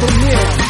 คุ